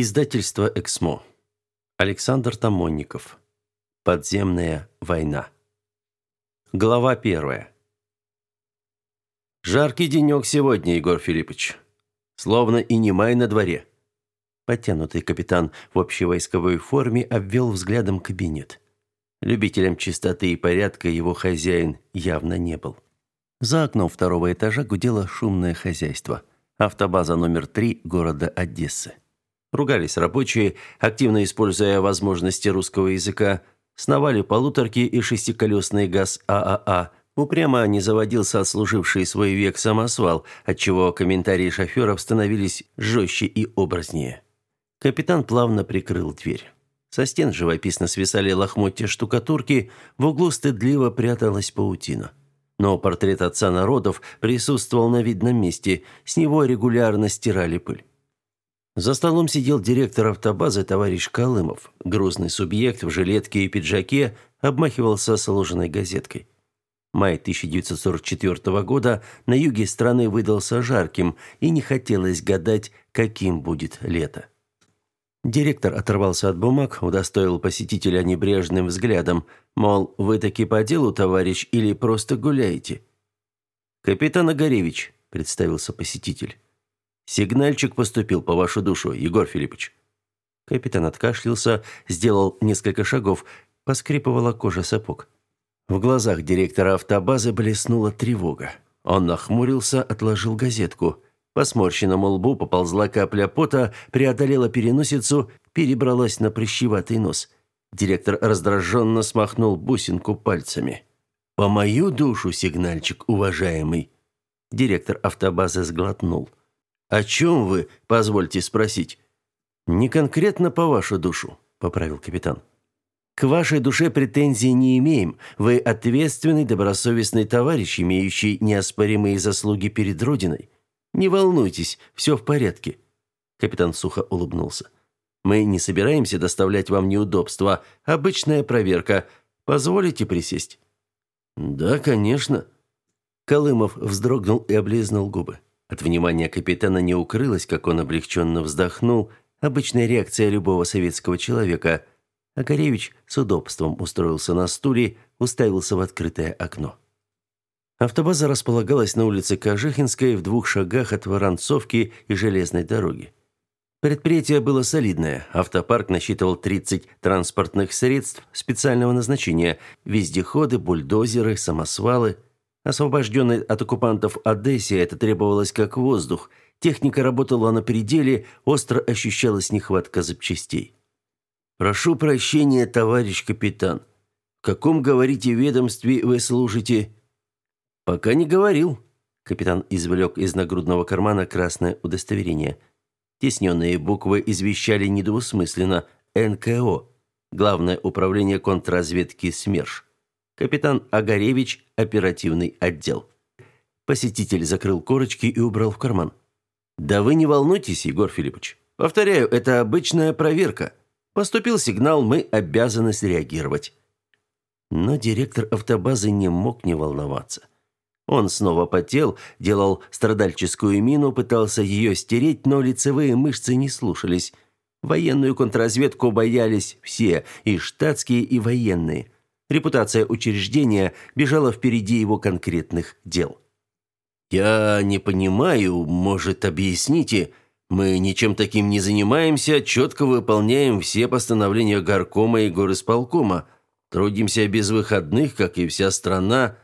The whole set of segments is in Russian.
Издательство «Эксмо». Александр Тамонников. Подземная война. Глава первая. Жаркий денек сегодня, Егор Филиппович. Словно и не май на дворе. Подтянутый капитан в общевойсковой форме обвел взглядом кабинет. Любителем чистоты и порядка его хозяин явно не был. За окном второго этажа гудело шумное хозяйство. Автобаза номер три города Одессы. Ругались рабочие, активно используя возможности русского языка, сновали полуторки и шестиколесный ГАЗ ААА. Упрямо не заводился отслуживший свой век самосвал, отчего комментарии шоферов становились жестче и образнее. Капитан плавно прикрыл дверь. Со стен живописно свисали лохмотья штукатурки, в углу стыдливо пряталась паутина. Но портрет отца народов присутствовал на видном месте, с него регулярно стирали пыль. За столом сидел директор автобазы товарищ Колымов. Грузный субъект в жилетке и пиджаке обмахивался сложенной газеткой. Май 1944 года на юге страны выдался жарким, и не хотелось гадать, каким будет лето. Директор оторвался от бумаг, удостоил посетителя небрежным взглядом, мол, вы таки по делу, товарищ, или просто гуляете? «Капитан Огаревич», — представился посетитель. Сигнальчик поступил по вашу душу, Егор Филиппович. Капитан откашлялся, сделал несколько шагов, поскрипывала кожа сапог. В глазах директора автобазы блеснула тревога. Он нахмурился, отложил газетку. По сморщенному лбу поползла капля пота, преодолела переносицу, перебралась на прыщеватый нос. Директор раздраженно смахнул бусинку пальцами. «По мою душу, сигнальчик, уважаемый!» Директор автобазы сглотнул. «О чем вы, позвольте спросить?» «Не конкретно по вашу душу», — поправил капитан. «К вашей душе претензий не имеем. Вы ответственный, добросовестный товарищ, имеющий неоспоримые заслуги перед Родиной. Не волнуйтесь, все в порядке». Капитан сухо улыбнулся. «Мы не собираемся доставлять вам неудобства. Обычная проверка. Позволите присесть?» «Да, конечно». Колымов вздрогнул и облизнул губы. От внимания капитана не укрылось, как он облегченно вздохнул, обычная реакция любого советского человека. А Горевич с удобством устроился на стуле, уставился в открытое окно. Автобаза располагалась на улице Кожихинской в двух шагах от Воронцовки и железной дороги. Предприятие было солидное. Автопарк насчитывал 30 транспортных средств специального назначения: вездеходы, бульдозеры, самосвалы – Освобожденной от оккупантов Одессе это требовалось как воздух. Техника работала на пределе, остро ощущалась нехватка запчастей. «Прошу прощения, товарищ капитан. В каком, говорите, ведомстве вы служите?» «Пока не говорил». Капитан извлек из нагрудного кармана красное удостоверение. Тесненные буквы извещали недвусмысленно «НКО» – Главное управление контрразведки СМЕРШ. Капитан Агаревич, оперативный отдел. Посетитель закрыл корочки и убрал в карман. Да вы не волнуйтесь, Егор Филиппович. Повторяю, это обычная проверка. Поступил сигнал, мы обязаны среагировать. Но директор автобазы не мог не волноваться. Он снова потел, делал страдальческую мину, пытался ее стереть, но лицевые мышцы не слушались. Военную контрразведку боялись все, и штатские, и военные. Репутация учреждения бежала впереди его конкретных дел. «Я не понимаю, может, объясните? Мы ничем таким не занимаемся, четко выполняем все постановления горкома и горисполкома. Трудимся без выходных, как и вся страна».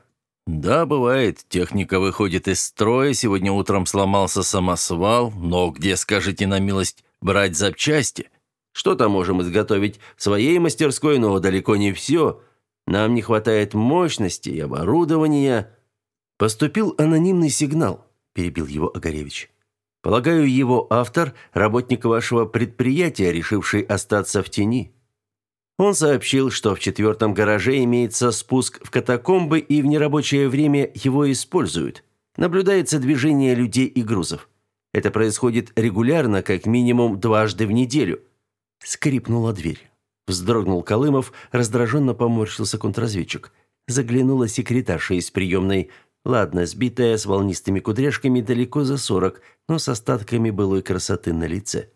«Да, бывает, техника выходит из строя, сегодня утром сломался самосвал, но где, скажите на милость, брать запчасти? Что-то можем изготовить в своей мастерской, но далеко не все». Нам не хватает мощности и оборудования. Поступил анонимный сигнал, перебил его Огаревич. Полагаю, его автор работник вашего предприятия, решивший остаться в тени. Он сообщил, что в четвертом гараже имеется спуск в катакомбы и в нерабочее время его используют. Наблюдается движение людей и грузов. Это происходит регулярно, как минимум дважды в неделю. Скрипнула дверь. Вздрогнул Колымов, раздраженно поморщился контрразведчик. Заглянула секретарша из приемной. Ладно, сбитая, с волнистыми кудряшками, далеко за сорок, но с остатками былой красоты на лице.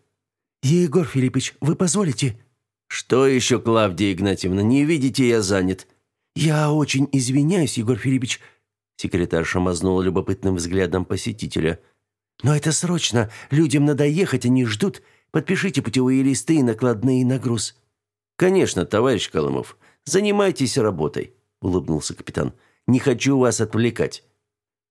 Егор Филиппович, вы позволите?» «Что еще, Клавдия Игнатьевна, не видите, я занят». «Я очень извиняюсь, Егор Филиппович», секретарша мазнула любопытным взглядом посетителя. «Но это срочно. Людям надо ехать, они ждут. Подпишите путевые листы и накладные на груз». «Конечно, товарищ Колымов. Занимайтесь работой», — улыбнулся капитан. «Не хочу вас отвлекать».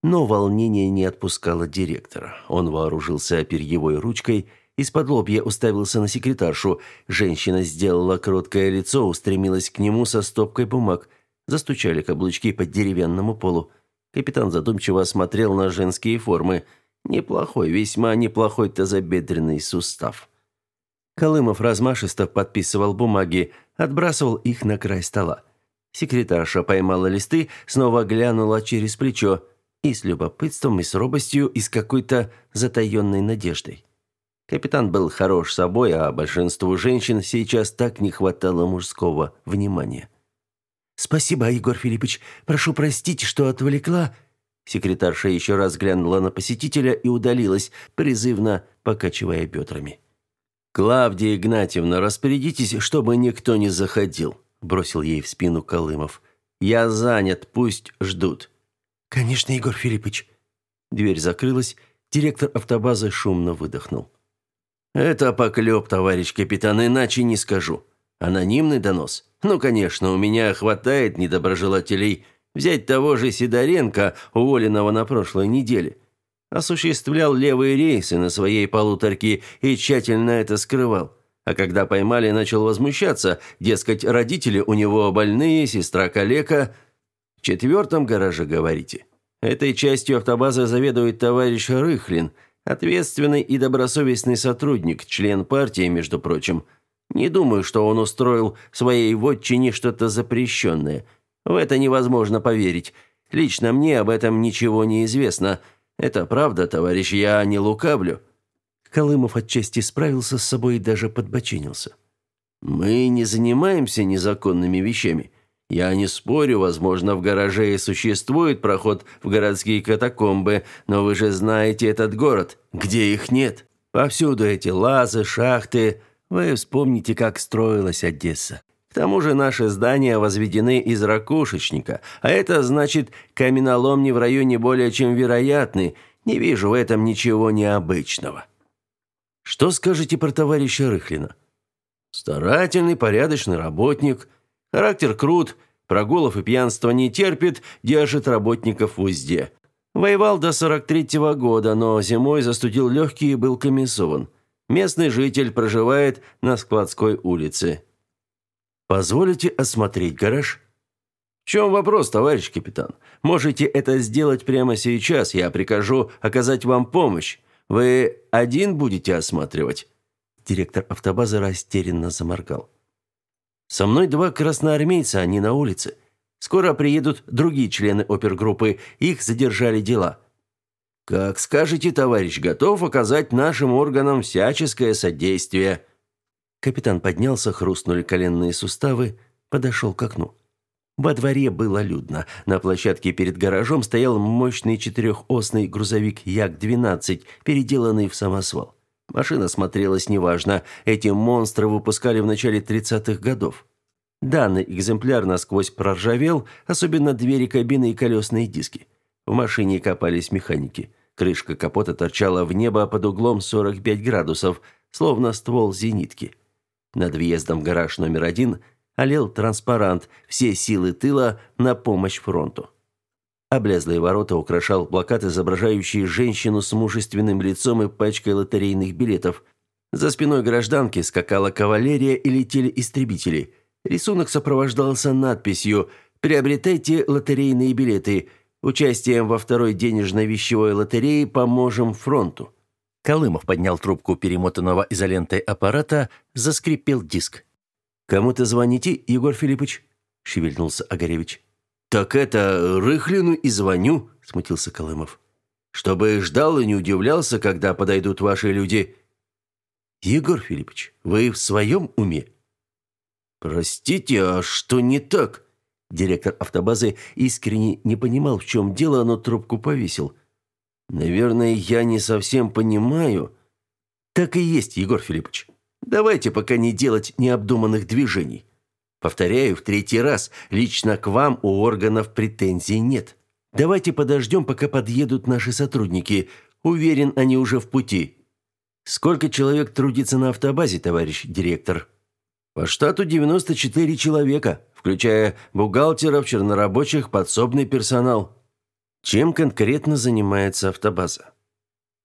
Но волнение не отпускало директора. Он вооружился перьевой ручкой, из-под лобья уставился на секретаршу. Женщина сделала кроткое лицо, устремилась к нему со стопкой бумаг. Застучали каблучки по деревянному полу. Капитан задумчиво осмотрел на женские формы. Неплохой, весьма неплохой тазобедренный сустав. Колымов размашисто подписывал бумаги, отбрасывал их на край стола. Секретарша поймала листы, снова глянула через плечо и с любопытством, и с робостью, и с какой-то затаенной надеждой. Капитан был хорош собой, а большинству женщин сейчас так не хватало мужского внимания. «Спасибо, Егор Филиппович. Прошу простить, что отвлекла». Секретарша еще раз глянула на посетителя и удалилась, призывно покачивая бедрами. «Клавдия Игнатьевна, распорядитесь, чтобы никто не заходил», бросил ей в спину Колымов. «Я занят, пусть ждут». «Конечно, Егор Филиппович». Дверь закрылась, директор автобазы шумно выдохнул. «Это поклеп, товарищ капитан, иначе не скажу. Анонимный донос? Ну, конечно, у меня хватает недоброжелателей. Взять того же Сидоренко, уволенного на прошлой неделе. Осуществлял левые рейсы на своей полуторке и тщательно это скрывал. А когда поймали, начал возмущаться, дескать, родители у него больные, сестра калека. В четвертом гараже, говорите? Этой частью автобазы заведует товарищ Рыхлин, ответственный и добросовестный сотрудник, член партии, между прочим. Не думаю, что он устроил своей вотчине что-то запрещенное. В это невозможно поверить. Лично мне об этом ничего не известно. Это правда, товарищ, я не лукавлю». Колымов отчасти справился с собой и даже подбочинился. «Мы не занимаемся незаконными вещами. Я не спорю, возможно, в гараже и существует проход в городские катакомбы, но вы же знаете этот город, где их нет. Повсюду эти лазы, шахты, вы вспомните, как строилась Одесса. К тому же наши здания возведены из ракушечника, а это значит, каменоломни в районе более чем вероятны. Не вижу в этом ничего необычного. Что скажете про товарища Рыхлина? Старательный, порядочный работник, характер крут, прогулов и пьянства не терпит, держит работников в узде. Воевал до 43-го года, но зимой застудил легкие и был комиссован. Местный житель проживает на складской улице. Позволите осмотреть гараж? В чем вопрос, товарищ капитан? Можете это сделать прямо сейчас, я прикажу оказать вам помощь. Вы один будете осматривать? Директор автобазы растерянно заморгал. Со мной два красноармейца, они на улице. Скоро приедут другие члены опергруппы, их задержали дела. Как скажете, товарищ, готов оказать нашим органам всяческое содействие. Капитан поднялся, хрустнули коленные суставы, подошел к окну. Во дворе было людно. На площадке перед гаражом стоял мощный четырехосный грузовик Як-12, переделанный в самосвал. Машина смотрелась неважно. Эти монстры выпускали в начале 30-х годов. Данный экземпляр насквозь проржавел, особенно двери кабины и колесные диски. В машине копались механики. Крышка капота торчала в небо под углом 45 градусов, словно ствол зенитки. Над въездом в гараж номер один олел транспарант «Все силы тыла на помощь фронту». Облезлые ворота украшал плакат, изображающий женщину с мужественным лицом и пачкой лотерейных билетов. За спиной гражданки скакала кавалерия и летели истребители. Рисунок сопровождался надписью «Приобретайте лотерейные билеты. Участием во второй денежно-вещевой лотерее поможем фронту». Колымов поднял трубку перемотанного изолентой аппарата, заскрипел диск. «Кому-то звоните, Егор Филиппович?» – шевельнулся Огаревич. «Так это Рыхлину и звоню», – смутился Колымов. «Чтобы ждал и не удивлялся, когда подойдут ваши люди». «Егор Филиппович, вы в своем уме?» «Простите, а что не так?» Директор автобазы искренне не понимал, в чем дело, но трубку повесил. «Наверное, я не совсем понимаю». «Так и есть, Егор Филиппович. Давайте пока не делать необдуманных движений. Повторяю в третий раз, лично к вам у органов претензий нет. Давайте подождем, пока подъедут наши сотрудники. Уверен, они уже в пути. Сколько человек трудится на автобазе, товарищ директор? По штату 94 человека, включая бухгалтеров, чернорабочих, подсобный персонал. Чем конкретно занимается автобаза?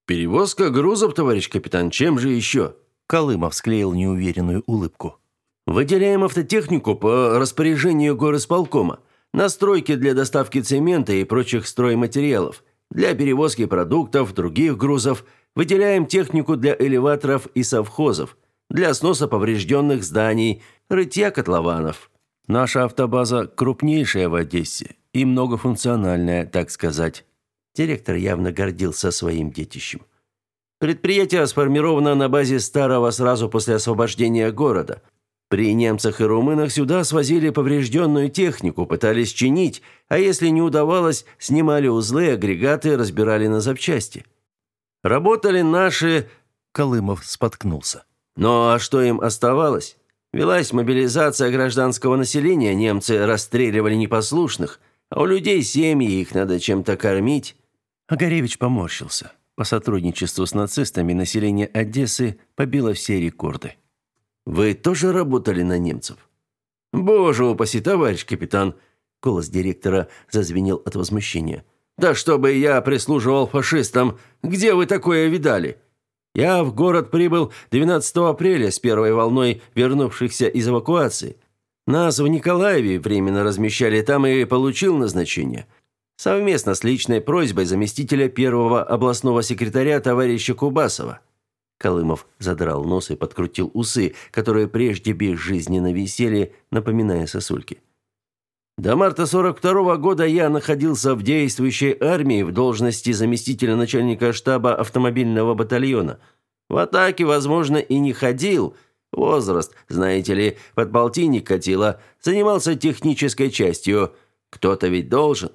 Перевозка грузов, товарищ капитан, чем же еще? Колымов склеил неуверенную улыбку. Выделяем автотехнику по распоряжению горосполкома, настройки для доставки цемента и прочих стройматериалов, для перевозки продуктов, других грузов, выделяем технику для элеваторов и совхозов, для сноса поврежденных зданий, рытья котлованов. Наша автобаза крупнейшая в Одессе и многофункциональная, так сказать. Директор явно гордился своим детищем. Предприятие сформировано на базе старого сразу после освобождения города. При немцах и румынах сюда свозили поврежденную технику, пытались чинить, а если не удавалось, снимали узлы, агрегаты, разбирали на запчасти. Работали наши... Колымов споткнулся. Ну а что им оставалось? Велась мобилизация гражданского населения, немцы расстреливали непослушных, а у людей семьи, их надо чем-то кормить. Огаревич поморщился. По сотрудничеству с нацистами население Одессы побило все рекорды. Вы тоже работали на немцев? Боже упаси, товарищ капитан, голос директора зазвенел от возмущения. Да чтобы я прислуживал фашистам, где вы такое видали? Я в город прибыл 12 апреля с первой волной вернувшихся из эвакуации. Нас в Николаеве временно размещали там и получил назначение. Совместно с личной просьбой заместителя первого областного секретаря товарища Кубасова. Колымов задрал нос и подкрутил усы, которые прежде безжизненно висели, напоминая сосульки. До марта 42 -го года я находился в действующей армии в должности заместителя начальника штаба автомобильного батальона. В атаке, возможно, и не ходил. Возраст, знаете ли, подполтинник катила, занимался технической частью. Кто-то ведь должен.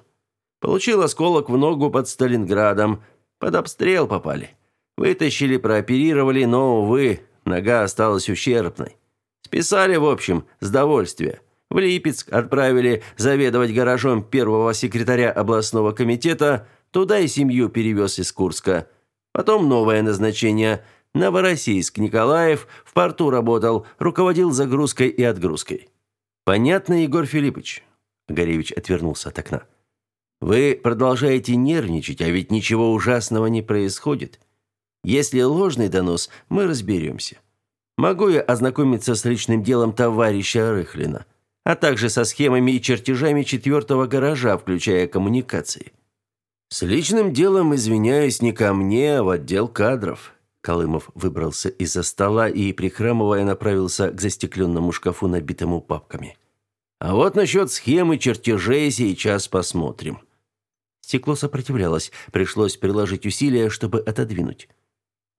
Получил осколок в ногу под Сталинградом. Под обстрел попали. Вытащили, прооперировали, но, увы, нога осталась ущербной. Списали, в общем, с довольствия. В Липецк отправили заведовать гаражом первого секретаря областного комитета, туда и семью перевез из Курска. Потом новое назначение – Новороссийск, Николаев, в порту работал, руководил загрузкой и отгрузкой. Понятно, Егор Филиппович. Горевич отвернулся от окна. Вы продолжаете нервничать, а ведь ничего ужасного не происходит. Если ложный донос, мы разберемся. Могу я ознакомиться с личным делом товарища Рыхлина? а также со схемами и чертежами четвертого гаража, включая коммуникации. С личным делом, извиняюсь, не ко мне, а в отдел кадров. Колымов выбрался из-за стола и, прихрамывая, направился к застекленному шкафу, набитому папками. А вот насчет схемы чертежей сейчас посмотрим. Стекло сопротивлялось, пришлось приложить усилия, чтобы отодвинуть.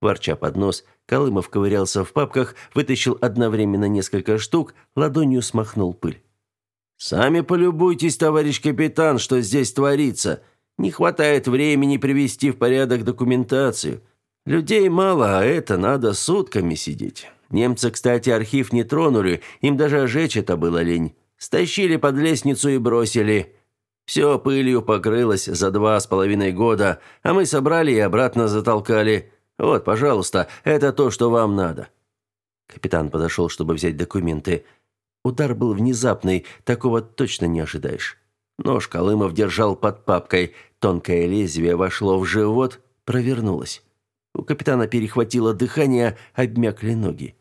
Ворча под нос, Колымов ковырялся в папках, вытащил одновременно несколько штук, ладонью смахнул пыль. «Сами полюбуйтесь, товарищ капитан, что здесь творится. Не хватает времени привести в порядок документацию. Людей мало, а это надо сутками сидеть. Немцы, кстати, архив не тронули, им даже жечь это было лень. Стащили под лестницу и бросили. Все пылью покрылось за два с половиной года, а мы собрали и обратно затолкали». Вот, пожалуйста, это то, что вам надо. Капитан подошел, чтобы взять документы. Удар был внезапный, такого точно не ожидаешь. Нож Колымов держал под папкой, тонкое лезвие вошло в живот, провернулось. У капитана перехватило дыхание, обмякли ноги.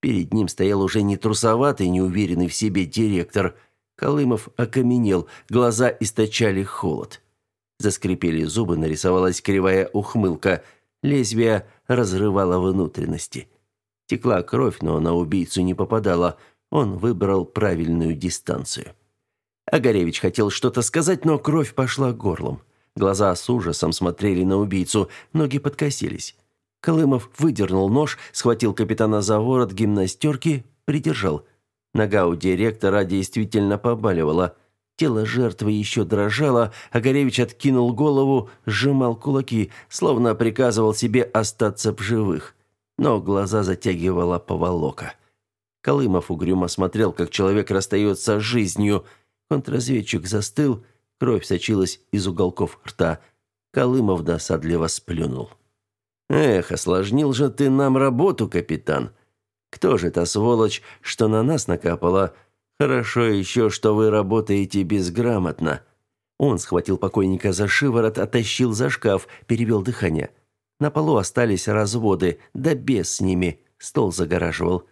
Перед ним стоял уже не трусоватый, неуверенный в себе директор. Колымов окаменел, глаза источали холод. Заскрипели зубы, нарисовалась кривая ухмылка – Лезвие разрывало внутренности. Текла кровь, но на убийцу не попадала. Он выбрал правильную дистанцию. Огаревич хотел что-то сказать, но кровь пошла горлом. Глаза с ужасом смотрели на убийцу, ноги подкосились. Колымов выдернул нож, схватил капитана за ворот гимнастерки, придержал. Нога у директора действительно побаливала. Тело жертвы еще дрожало, а Горевич откинул голову, сжимал кулаки, словно приказывал себе остаться в живых. но глаза затягивала поволока. Колымов угрюмо смотрел, как человек расстается с жизнью. Контрразведчик застыл, кровь сочилась из уголков рта. Колымов досадливо сплюнул. «Эх, осложнил же ты нам работу, капитан. Кто же та сволочь, что на нас накапала? Хорошо еще, что вы работаете безграмотно». Он схватил покойника за шиворот, оттащил за шкаф, перевел дыхание. На полу остались разводы, да без с ними. Стол загораживал.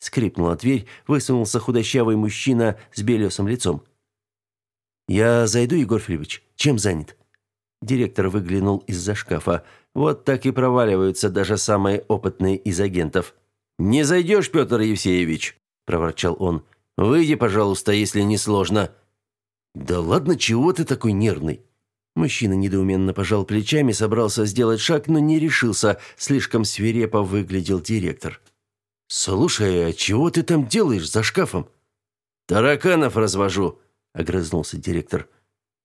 Скрипнула дверь, высунулся худощавый мужчина с белесым лицом. «Я зайду, Егор Филиппович? Чем занят?» Директор выглянул из-за шкафа. Вот так и проваливаются даже самые опытные из агентов. «Не зайдешь, Петр Евсеевич?» – проворчал он. «Выйди, пожалуйста, если не сложно». «Да ладно, чего ты такой нервный?» Мужчина недоуменно пожал плечами, собрался сделать шаг, но не решился. Слишком свирепо выглядел директор. «Слушай, а чего ты там делаешь за шкафом?» «Тараканов развожу», — огрызнулся директор.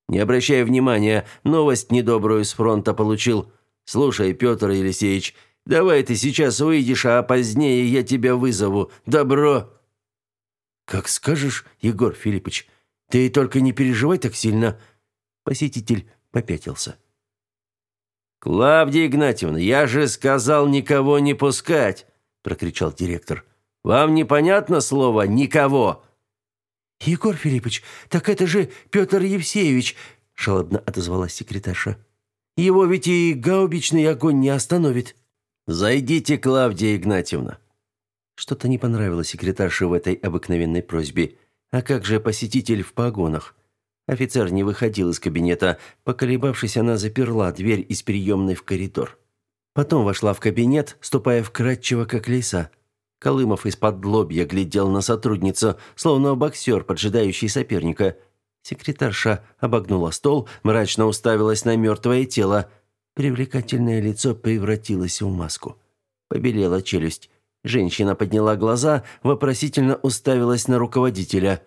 «Не обращай внимания, новость недобрую с фронта получил. Слушай, Петр Елисеевич, давай ты сейчас выйдешь, а позднее я тебя вызову. Добро!» «Как скажешь, Егор Филиппович», ты только не переживай так сильно. Посетитель попятился. Клавдия Игнатьевна, я же сказал никого не пускать, прокричал директор. Вам непонятно слово никого? Егор Филиппович, так это же Петр Евсеевич, жалобно отозвалась секретарша. Его ведь и гаубичный огонь не остановит. Зайдите, Клавдия Игнатьевна. Что-то не понравилось секретарше в этой обыкновенной просьбе. А как же посетитель в погонах? Офицер не выходил из кабинета. Поколебавшись, она заперла дверь из приемной в коридор. Потом вошла в кабинет, ступая вкрадчиво, как лиса. Колымов из-под лобья глядел на сотрудницу, словно боксер, поджидающий соперника. Секретарша обогнула стол, мрачно уставилась на мертвое тело. Привлекательное лицо превратилось в маску. Побелела челюсть. Женщина подняла глаза, вопросительно уставилась на руководителя.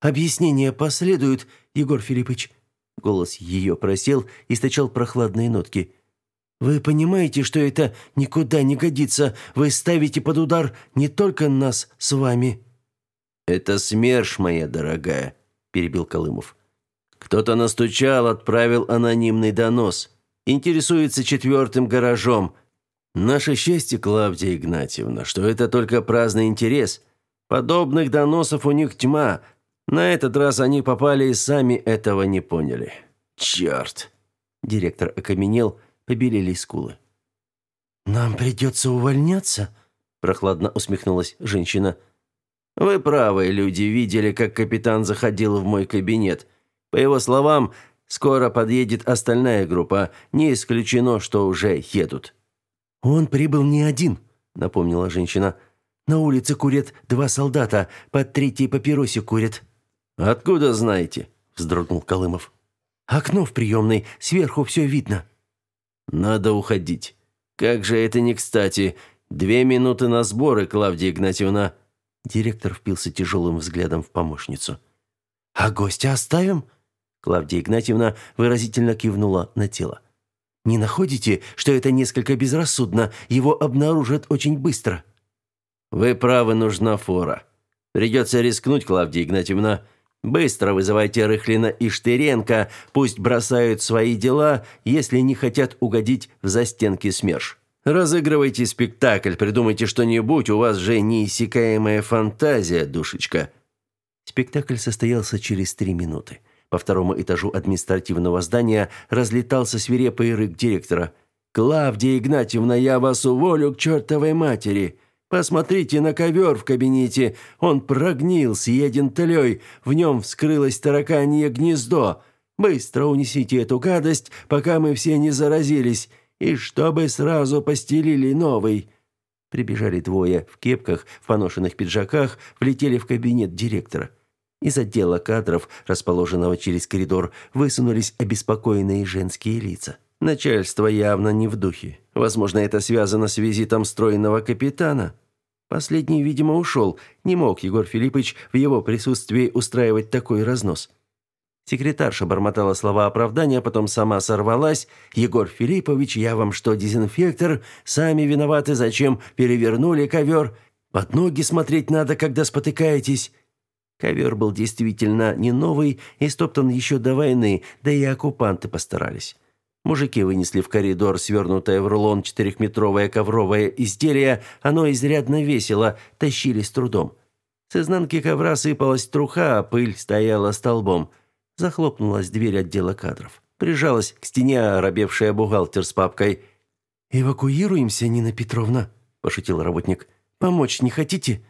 «Объяснение последует, Егор Филиппович». Голос ее просел, источал прохладные нотки. «Вы понимаете, что это никуда не годится? Вы ставите под удар не только нас с вами». «Это СМЕРШ, моя дорогая», – перебил Колымов. «Кто-то настучал, отправил анонимный донос. Интересуется четвертым гаражом. Наше счастье, Клавдия Игнатьевна, что это только праздный интерес. Подобных доносов у них тьма. На этот раз они попали и сами этого не поняли. Черт!» Директор окаменел, побелели скулы. «Нам придется увольняться?» прохладно усмехнулась женщина. «Вы правы, люди видели, как капитан заходил в мой кабинет. По его словам, скоро подъедет остальная группа. Не исключено, что уже едут». «Он прибыл не один», — напомнила женщина. «На улице курят два солдата, под третьей папиросе курят». «Откуда знаете?» — вздрогнул Колымов. «Окно в приемной, сверху все видно». «Надо уходить. Как же это не кстати. Две минуты на сборы, Клавдия Игнатьевна». Директор впился тяжелым взглядом в помощницу. «А гостя оставим?» Клавдия Игнатьевна выразительно кивнула на тело. Не находите, что это несколько безрассудно? Его обнаружат очень быстро». «Вы правы, нужна фора. Придется рискнуть, Клавдия Игнатьевна. Быстро вызывайте Рыхлина и Штыренко, пусть бросают свои дела, если не хотят угодить в застенки СМЕРШ. Разыгрывайте спектакль, придумайте что-нибудь, у вас же неиссякаемая фантазия, душечка». Спектакль состоялся через три минуты. По второму этажу административного здания разлетался свирепый рык директора. «Клавдия Игнатьевна, я вас уволю к чертовой матери! Посмотрите на ковер в кабинете! Он прогнил, съеден тлей, в нем вскрылось тараканье гнездо! Быстро унесите эту гадость, пока мы все не заразились, и чтобы сразу постелили новый!» Прибежали двое в кепках, в поношенных пиджаках, влетели в кабинет директора. Из отдела кадров, расположенного через коридор, высунулись обеспокоенные женские лица. Начальство явно не в духе. Возможно, это связано с визитом стройного капитана. Последний, видимо, ушел. Не мог Егор Филиппович в его присутствии устраивать такой разнос. Секретарша бормотала слова оправдания, потом сама сорвалась. «Егор Филиппович, я вам что, дезинфектор? Сами виноваты, зачем перевернули ковер? Под ноги смотреть надо, когда спотыкаетесь». Ковер был действительно не новый и стоптан еще до войны, да и оккупанты постарались. Мужики вынесли в коридор свернутое в рулон четырехметровое ковровое изделие, оно изрядно весило, тащили с трудом. С изнанки ковра сыпалась труха, а пыль стояла столбом. Захлопнулась дверь отдела кадров. Прижалась к стене оробевшая бухгалтер с папкой. «Эвакуируемся, Нина Петровна», – пошутил работник. «Помочь не хотите?»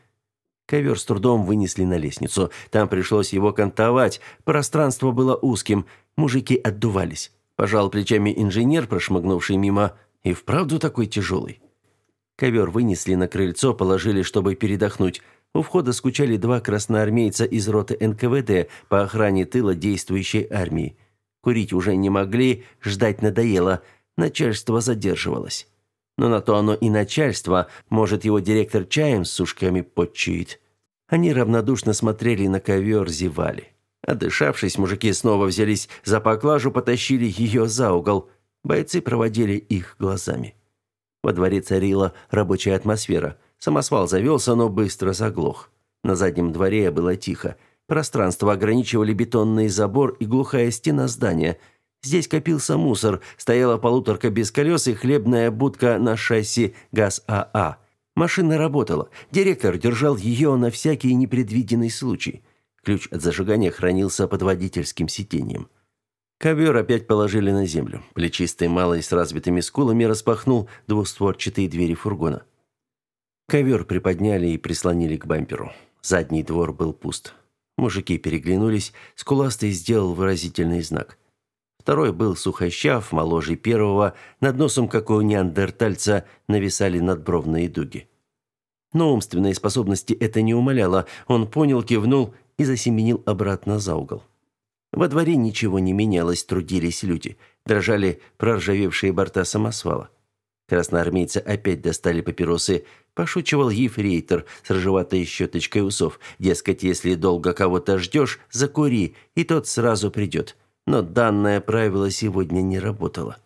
Ковер с трудом вынесли на лестницу. Там пришлось его кантовать. Пространство было узким. Мужики отдувались. Пожал плечами инженер, прошмыгнувший мимо. И вправду такой тяжелый. Ковер вынесли на крыльцо, положили, чтобы передохнуть. У входа скучали два красноармейца из роты НКВД по охране тыла действующей армии. Курить уже не могли, ждать надоело, начальство задерживалось. Но на то оно и начальство, может, его директор чаем с сушками подчует. Они равнодушно смотрели на ковер, зевали. Отдышавшись, мужики снова взялись за поклажу, потащили ее за угол. Бойцы проводили их глазами. Во дворе царила рабочая атмосфера – Самосвал завелся, но быстро заглох. На заднем дворе было тихо. Пространство ограничивали бетонный забор и глухая стена здания. Здесь копился мусор, стояла полуторка без колес и хлебная будка на шасси ГАЗ-АА. А. Машина работала. Директор держал ее на всякий непредвиденный случай. Ключ от зажигания хранился под водительским сиденьем. Ковер опять положили на землю. Плечистый малый с развитыми скулами распахнул двустворчатые двери фургона. Ковер приподняли и прислонили к бамперу. Задний двор был пуст. Мужики переглянулись, скуластый сделал выразительный знак. Второй был сухощав, моложе первого, над носом, как у неандертальца, нависали надбровные дуги. Но умственные способности это не умаляло. Он понял, кивнул и засеменил обратно за угол. Во дворе ничего не менялось, трудились люди. Дрожали проржавевшие борта самосвала. Красноармейцы опять достали папиросы, пошучивал ефрейтор с рыжеватой щеточкой усов. Дескать, если долго кого-то ждешь, закури, и тот сразу придет. Но данное правило сегодня не работало.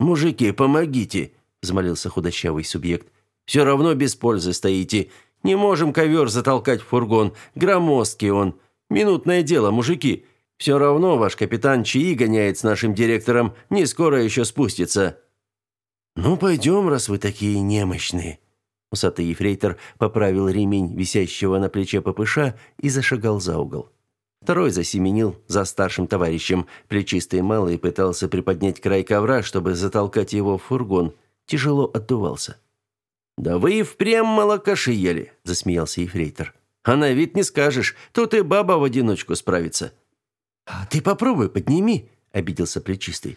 «Мужики, помогите!» – взмолился худощавый субъект. «Все равно без пользы стоите. Не можем ковер затолкать в фургон. Громоздкий он. Минутное дело, мужики. Все равно ваш капитан чаи гоняет с нашим директором. Не скоро еще спустится». «Ну, пойдем, раз вы такие немощные». Усатый ефрейтор поправил ремень висящего на плече ППШ и зашагал за угол. Второй засеменил за старшим товарищем. Плечистый малый пытался приподнять край ковра, чтобы затолкать его в фургон. Тяжело отдувался. «Да вы и впрямь молокаши ели», – засмеялся ефрейтор. «А на вид не скажешь, тут и баба в одиночку справится». «А ты попробуй, подними», – обиделся плечистый.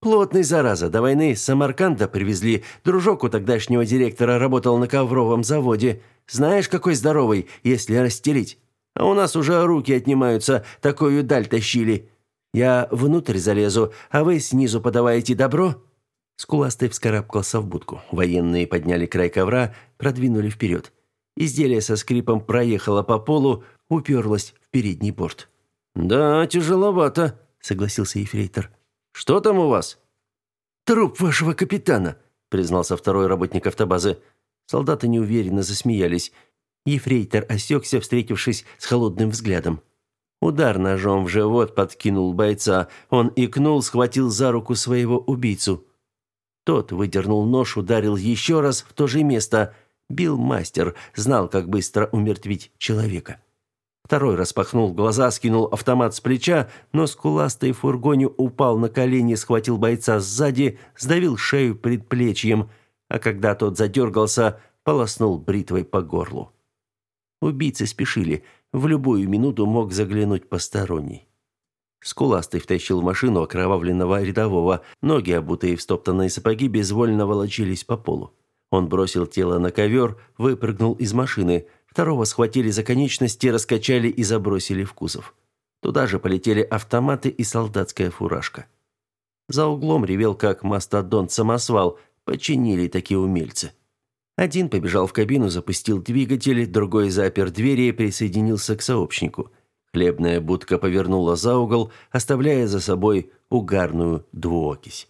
Плотный, зараза. До войны с Самарканда привезли. Дружок у тогдашнего директора работал на ковровом заводе. Знаешь, какой здоровый, если расстелить. А у нас уже руки отнимаются, такую даль тащили. Я внутрь залезу, а вы снизу подаваете добро?» Скуластый вскарабкался в будку. Военные подняли край ковра, продвинули вперед. Изделие со скрипом проехало по полу, уперлось в передний борт. «Да, тяжеловато», — согласился ефрейтор. Что там у вас? Труп вашего капитана, признался второй работник автобазы. Солдаты неуверенно засмеялись. Ефрейтор осекся, встретившись с холодным взглядом. Удар ножом в живот подкинул бойца. Он икнул, схватил за руку своего убийцу. Тот выдернул нож, ударил еще раз в то же место. Бил мастер, знал, как быстро умертвить человека. Второй распахнул глаза, скинул автомат с плеча, но скуластый фургоне упал на колени, схватил бойца сзади, сдавил шею предплечьем, а когда тот задергался, полоснул бритвой по горлу. Убийцы спешили, в любую минуту мог заглянуть посторонний. Скуластый втащил в машину окровавленного рядового, ноги, обутые в стоптанные сапоги, безвольно волочились по полу. Он бросил тело на ковер, выпрыгнул из машины – Второго схватили за конечности, раскачали и забросили в кузов. Туда же полетели автоматы и солдатская фуражка. За углом ревел как мастодонт-самосвал, починили такие умельцы. Один побежал в кабину, запустил двигатель, другой запер двери и присоединился к сообщнику. Хлебная будка повернула за угол, оставляя за собой угарную двуокись.